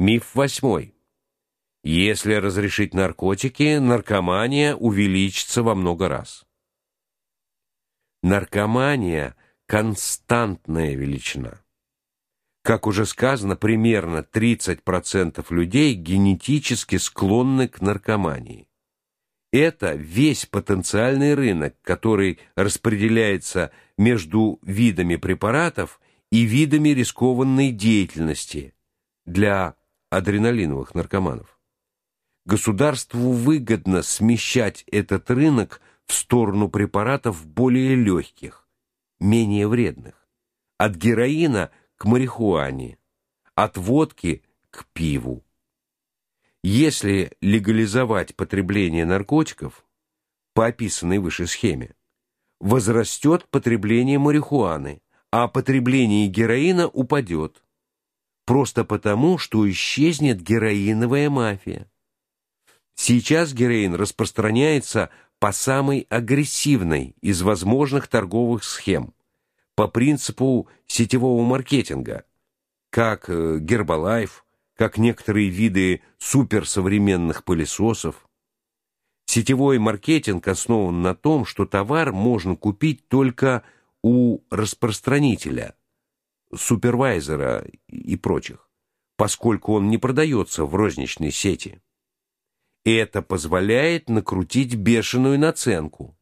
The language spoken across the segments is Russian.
Миф восьмой. Если разрешить наркотики, наркомания увеличится во много раз. Наркомания константная величина. Как уже сказано, примерно 30% людей генетически склонны к наркомании. Это весь потенциальный рынок, который распределяется между видами препаратов и видами рискованной деятельности для адреналиновых наркоманов. Государству выгодно смещать этот рынок в сторону препаратов более легких, менее вредных, от героина к марихуане, от водки к пиву. Если легализовать потребление наркотиков по описанной выше схеме, возрастет потребление марихуаны, а потребление героина упадет. Просто потому, что исчезнет героиновая мафия. Сейчас героин распространяется по самой агрессивной из возможных торговых схем, по принципу сетевого маркетинга, как Гербалайф, как некоторые виды суперсовременных пылесосов. Сетевой маркетинг основан на том, что товар можно купить только у распространителя, супервайзера и прочих, поскольку он не продается в розничной сети. И это позволяет накрутить бешеную наценку.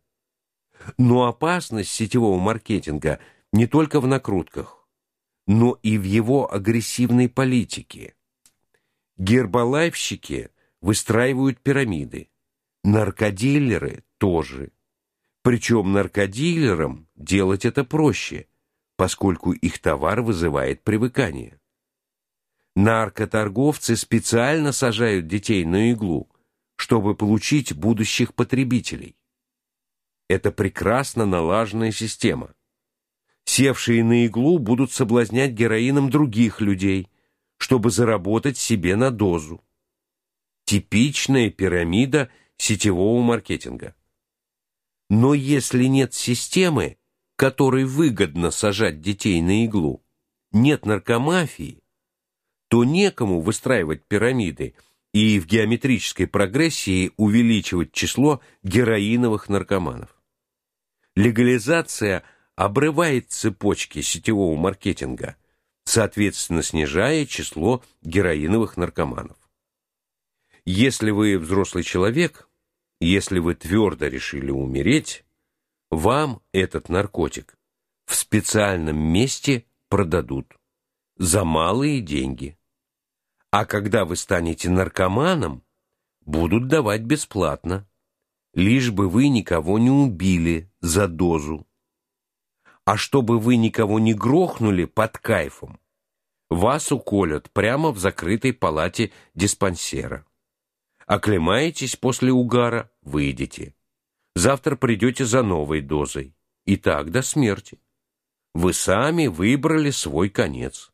Но опасность сетевого маркетинга не только в накрутках, но и в его агрессивной политике. Гербалайфщики выстраивают пирамиды. Наркодилеры тоже. Причем наркодилерам делать это проще, поскольку их товар вызывает привыкание. Наркоторговцы специально сажают детей на иглу, чтобы получить будущих потребителей. Это прекрасно налаженная система. Севшие на иглу будут соблазнять героином других людей – чтобы заработать себе на дозу. Типичная пирамида сетевого маркетинга. Но если нет системы, которой выгодно сажать детей на иглу, нет наркомафии, то некому выстраивать пирамиды и в геометрической прогрессии увеличивать число героиновых наркоманов. Легализация обрывает цепочки сетевого маркетинга – соответственно снижая число героиновых наркоманов. Если вы взрослый человек, если вы твердо решили умереть, вам этот наркотик в специальном месте продадут за малые деньги. А когда вы станете наркоманом, будут давать бесплатно, лишь бы вы никого не убили за дозу а чтобы вы никого не грохнули под кайфом, вас уколют прямо в закрытой палате диспансера. Оклемаетесь после угара, выйдете. Завтра придете за новой дозой. И так до смерти. Вы сами выбрали свой конец.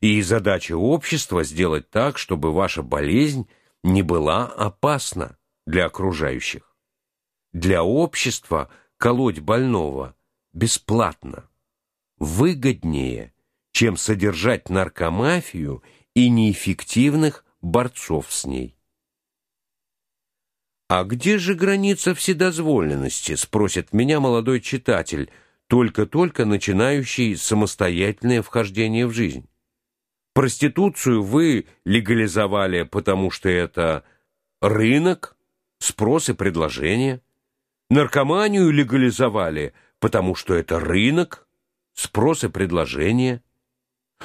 И задача общества сделать так, чтобы ваша болезнь не была опасна для окружающих. Для общества колоть больного – бесплатно, выгоднее, чем содержать наркомафию и неэффективных борцов с ней. А где же граница вседозволенности, спросит меня молодой читатель, только-только начинающий самостоятельное вхождение в жизнь. Проституцию вы легализовали, потому что это рынок, спрос и предложение. Наркоманию легализовали, потому что это рынок, спрос и предложение.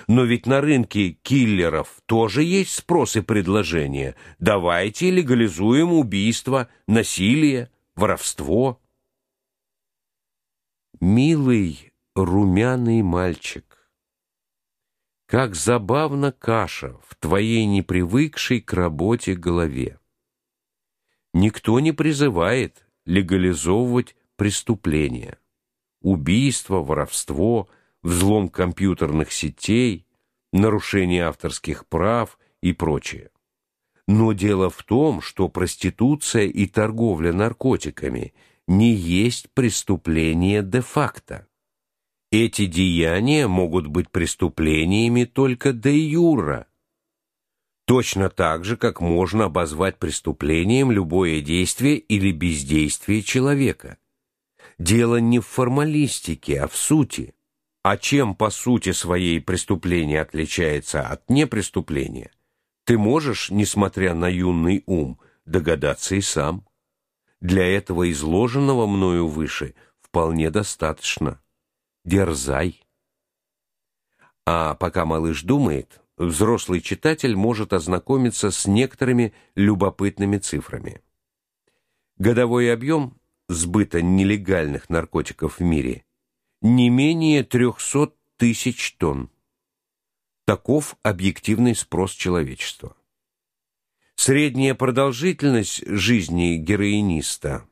Но ведь на рынке киллеров тоже есть спрос и предложение. Давайте легализуем убийство, насилие, воровство. Милый румяный мальчик, как забавна каша в твоей непривыкшей к работе голове. Никто не призывает легализовывать преступления убийство, воровство, взлом компьютерных сетей, нарушение авторских прав и прочее. Но дело в том, что проституция и торговля наркотиками не есть преступления де-факто. Эти деяния могут быть преступлениями только де юра. Точно так же, как можно обозвать преступлением любое действие или бездействие человека. Дело не в формалистике, а в сути. А чем по сути своей преступление отличается от непреступления, ты можешь, несмотря на юный ум, догадаться и сам. Для этого изложенного мною выше вполне достаточно. Дерзай. А пока малыш думает, взрослый читатель может ознакомиться с некоторыми любопытными цифрами. Годовой объем сбыта нелегальных наркотиков в мире не менее 300 тысяч тонн. Таков объективный спрос человечества. Средняя продолжительность жизни героиниста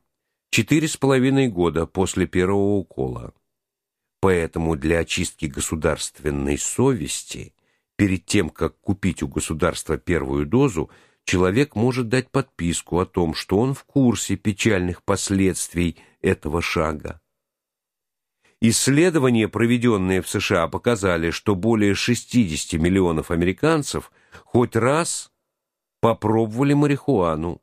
четыре с половиной года после первого укола. Поэтому для очистки государственной совести перед тем, как купить у государства первую дозу, человек может дать подписку о том, что он в курсе печальных последствий этого шага. Исследования, проведенные в США, показали, что более 60 миллионов американцев хоть раз попробовали марихуану.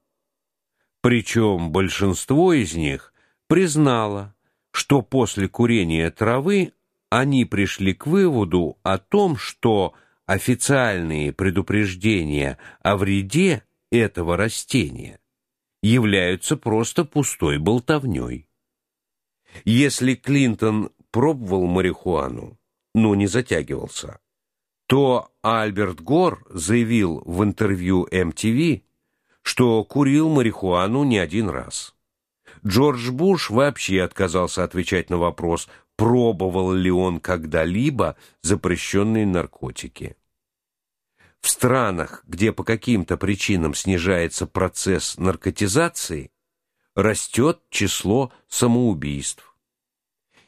Причем большинство из них признало, что после курения травы они пришли к выводу о том, что официальные предупреждения о вреде этого растения являются просто пустой болтовней. Если Клинтон пробовал марихуану, но не затягивался, то Альберт Гор заявил в интервью MTV, что курил марихуану не один раз. Джордж Буш вообще отказался отвечать на вопрос, пробовал ли он когда-либо запрещенные наркотики. В странах, где по каким-то причинам снижается процесс наркотизации, растет число самоубийств.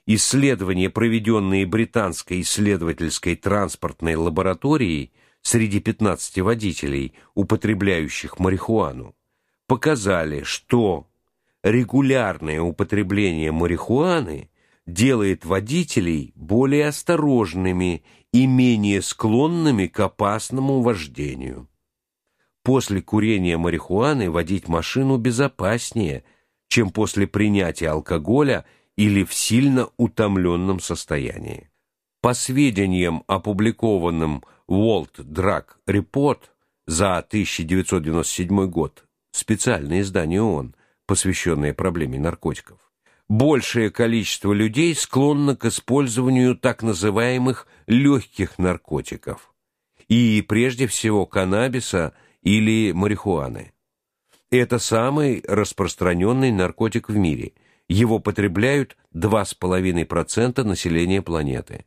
Исследования, проведенные британской исследовательской транспортной лабораторией среди 15 водителей, употребляющих марихуану, показали, что регулярное употребление марихуаны делает водителей более осторожными и менее склонными к опасному вождению. После курения марихуаны водить машину безопаснее, чем после принятия алкоголя или в сильно утомленном состоянии. По сведениям, опубликованным World Drug Report за 1997 год, специальное издание ООН, посвященное проблеме наркотиков, большее количество людей склонно к использованию так называемых легких наркотиков, и прежде всего каннабиса или марихуаны. Это самый распространенный наркотик в мире. Его потребляют 2,5% населения планеты.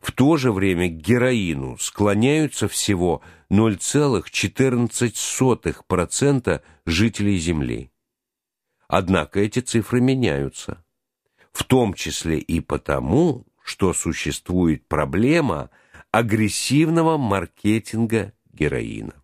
В то же время к героину склоняются всего 0,14% жителей Земли. Однако эти цифры меняются, в том числе и потому, что существует проблема агрессивного маркетинга героина.